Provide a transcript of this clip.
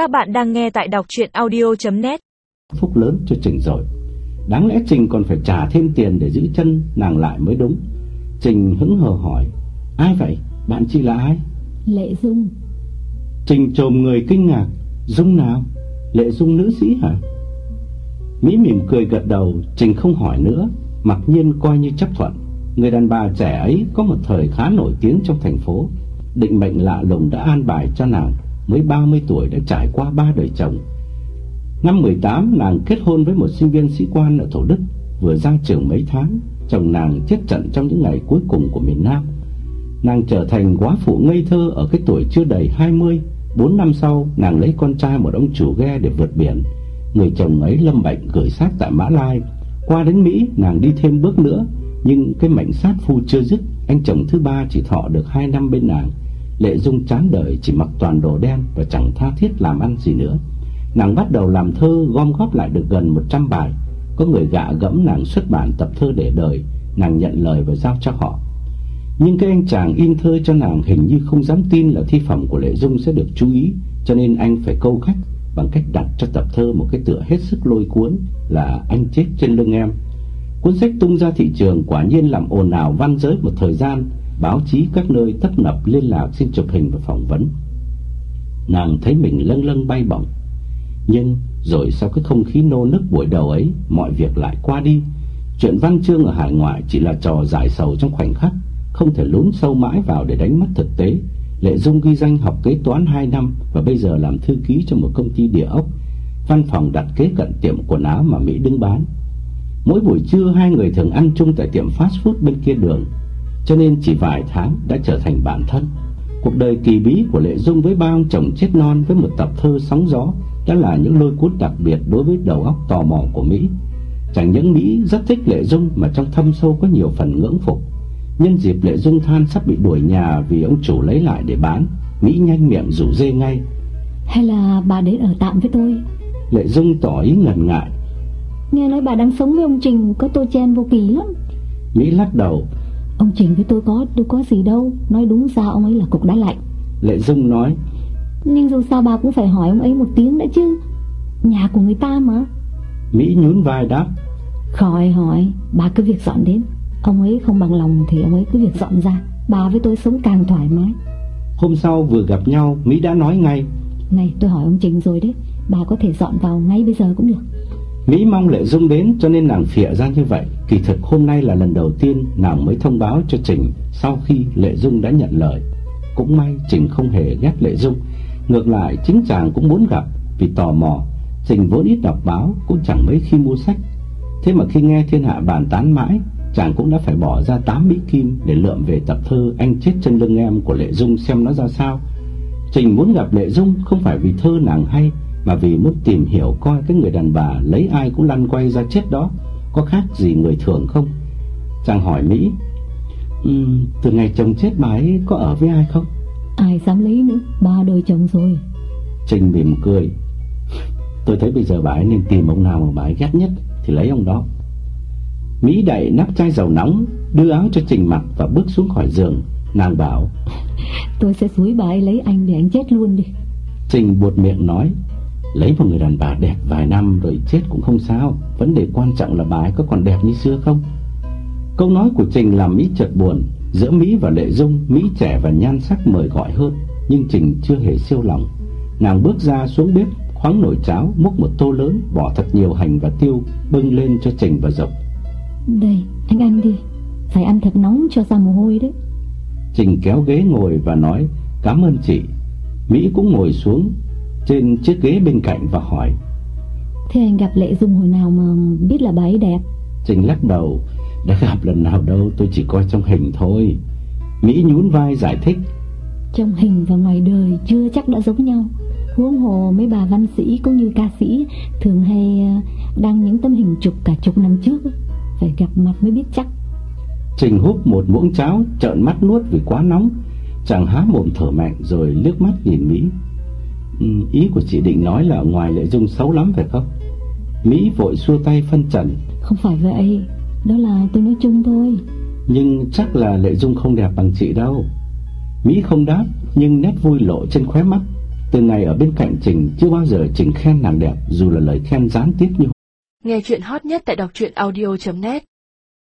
Các bạn đang nghe tại đọc chuyện audio.net Phúc lớn cho Trình rồi Đáng lẽ Trình còn phải trả thêm tiền để giữ chân nàng lại mới đúng Trình hững hờ hỏi Ai vậy? Bạn chị là ai? Lệ Dung Trình trồm người kinh ngạc Dung nào? Lệ Dung nữ sĩ hả? Mỹ mỉm cười gật đầu Trình không hỏi nữa Mặc nhiên coi như chấp thuận Người đàn bà trẻ ấy có một thời khá nổi tiếng trong thành phố Định mệnh lạ lùng đã an bài cho nàng Mới 30 tuổi đã trải qua ba đời chồng. Năm 18 nàng kết hôn với một sinh viên sĩ quan ở Thổ Đức, Vừa ra trường mấy tháng, Chồng nàng chết trận trong những ngày cuối cùng của miền Nam. Nàng trở thành quá phụ ngây thơ ở cái tuổi chưa đầy 20 Bốn năm sau, nàng lấy con trai một ông chủ ghe để vượt biển. Người chồng ấy lâm bệnh gửi xác tại Mã Lai. Qua đến Mỹ, nàng đi thêm bước nữa, Nhưng cái mệnh sát phu chưa dứt, Anh chồng thứ ba chỉ thọ được hai năm bên nàng. Lệ Dung chán đời, chỉ mặc toàn đồ đen Và chẳng tha thiết làm ăn gì nữa. Nàng bắt đầu làm thơ, gom góp lại được gần 100 bài. Có người gạ gẫm nàng xuất bản tập thơ để đời, Nàng nhận lời và giao cho họ. Nhưng cái anh chàng in thơ cho nàng hình như không dám tin là thi phẩm của Lệ Dung sẽ được chú ý, Cho nên anh phải câu khách bằng cách đặt cho tập thơ một cái tựa hết sức lôi cuốn là Anh chết trên lưng em. Cuốn sách tung ra thị trường quả nhiên làm ồn ào văn giới một thời gian Báo chí các nơi tấp nập liên lạc xin chụp hình và phỏng vấn. Nàng thấy mình lâng lâng bay bổng. Nhưng rồi sau cái không khí nô nức buổi đầu ấy, Mọi việc lại qua đi. Chuyện văn chương ở hải ngoại chỉ là trò giải sầu trong khoảnh khắc, Không thể lún sâu mãi vào để đánh mất thực tế. Lệ Dung ghi danh học kế toán 2 năm Và bây giờ làm thư ký cho một công ty địa ốc. Văn phòng đặt kế cận tiệm quần áo mà Mỹ đứng bán. Mỗi buổi trưa hai người thường ăn chung tại tiệm fast food bên kia đường. Cho nên chỉ vài tháng đã trở thành bạn thân. Cuộc đời kỳ bí của Lệ Dung với ba ông chồng chết non với một tập thơ sóng gió Đã là những lôi cuốn đặc biệt đối với đầu óc tò mò của Mỹ. Chẳng những Mỹ rất thích Lệ Dung mà trong thâm sâu có nhiều phần ngưỡng phục. Nhân dịp Lệ Dung than sắp bị đuổi nhà vì ông chủ lấy lại để bán Mỹ nhanh miệng rủ dê ngay. Hay là bà đến ở tạm với tôi? Lệ Dung tỏ ý ngần ngại. Nghe nói bà đang sống với ông Trình Có tôi chen vô kỳ lắm. Mỹ lắc đầu Ông Trình với tôi có tôi có gì đâu. Nói đúng ra ông ấy là cục đá lạnh. Lệ Dung nói. Nhưng dù sao bà cũng phải hỏi ông ấy một tiếng đã chứ. Nhà của người ta mà. Mỹ nhún vai đáp. Khỏi hỏi Bà cứ việc dọn đến. Ông ấy không bằng lòng thì ông ấy cứ việc dọn ra. Bà với tôi sống càng thoải mái. Hôm sau vừa gặp nhau Mỹ đã nói ngay. Này tôi hỏi ông Trình rồi đấy. Bà có thể dọn vào ngay bây giờ cũng được Mỹ mong Lệ Dung đến, cho nên nàng phịa ra như vậy. Kỳ thực hôm nay là lần đầu tiên nàng mới thông báo cho Trình Sau khi Lệ Dung đã nhận lời. Cũng may Trình không hề ghét Lệ Dung Ngược lại, chính chàng cũng muốn gặp, Vì tò mò. Trình vốn ít đọc báo, Cũng chẳng mấy khi mua sách. Thế mà khi nghe thiên hạ bàn tán mãi, Chàng cũng đã phải bỏ ra 8 mỹ kim Để lượm về tập thơ Anh chết chân lưng em của Lệ Dung xem nó ra sao. Trình muốn gặp Lệ Dung Không phải vì thơ nàng hay mà vì muốn tìm hiểu coi cái người đàn bà Lấy ai cũng lăn quay ra chết đó Có khác gì người thường không? Chàng hỏi Mỹ um, Từ ngày chồng chết bà ấy có ở với ai không? Ai dám lấy nữa Ba đời chồng rồi. Trình mỉm cười Tôi thấy bây giờ bà ấy nên tìm ông nào mà bà ấy ghét nhất Thì lấy ông đó. Mỹ đậy nắp chai dầu nóng Đưa áo cho Trình mặc và bước xuống khỏi giường. Nàng bảo Tôi sẽ xúi bà ấy lấy anh để anh chết luôn đi. Trình buột miệng nói Lấy một người đàn bà đẹp vài năm rồi chết cũng không sao. Vấn đề quan trọng là bà ấy có còn đẹp như xưa không? Câu nói của Trình làm Mỹ chợt buồn. Giữa Mỹ và Lệ Dung Mỹ trẻ và nhan sắc mời gọi hơn Nhưng Trình chưa hề siêu lòng. Nàng bước ra xuống bếp khoáng nồi cháo Múc một tô lớn Bỏ thật nhiều hành và tiêu Bưng lên cho Trình và Dọc Đây anh ăn đi. Phải ăn thật nóng cho ra mồ hôi đấy. Trình kéo ghế ngồi và nói Cảm ơn chị. Mỹ cũng ngồi xuống Trên chiếc ghế bên cạnh và hỏi. Thế anh gặp Lệ Dung hồi nào mà biết là bà ấy đẹp? Trình lắc đầu. Đã gặp lần nào đâu tôi chỉ coi trong hình thôi. Mỹ nhún vai giải thích. Trong hình và ngoài đời chưa chắc đã giống nhau. Huống hồ mấy bà văn sĩ cũng như ca sĩ Thường hay đăng những tấm hình chụp cả chục năm trước. Phải gặp mặt mới biết chắc. Trình húp một muỗng cháo Trợn mắt nuốt vì quá nóng. Chàng há mồm thở mạnh rồi liếc mắt nhìn Mỹ Ý của chị định nói là ngoài Lệ Dung xấu lắm phải không? Mỹ vội xua tay phân trần. Không phải vậy Đó là tôi nói chung thôi. Nhưng chắc là Lệ Dung không đẹp bằng chị đâu. Mỹ không đáp Nhưng nét vui lộ trên khóe mắt. Từ ngày ở bên cạnh Trình chưa bao giờ Trình khen nàng đẹp dù là lời khen gián tiếp như Nghe chuyện hot nhất tại đọc truyện audio.net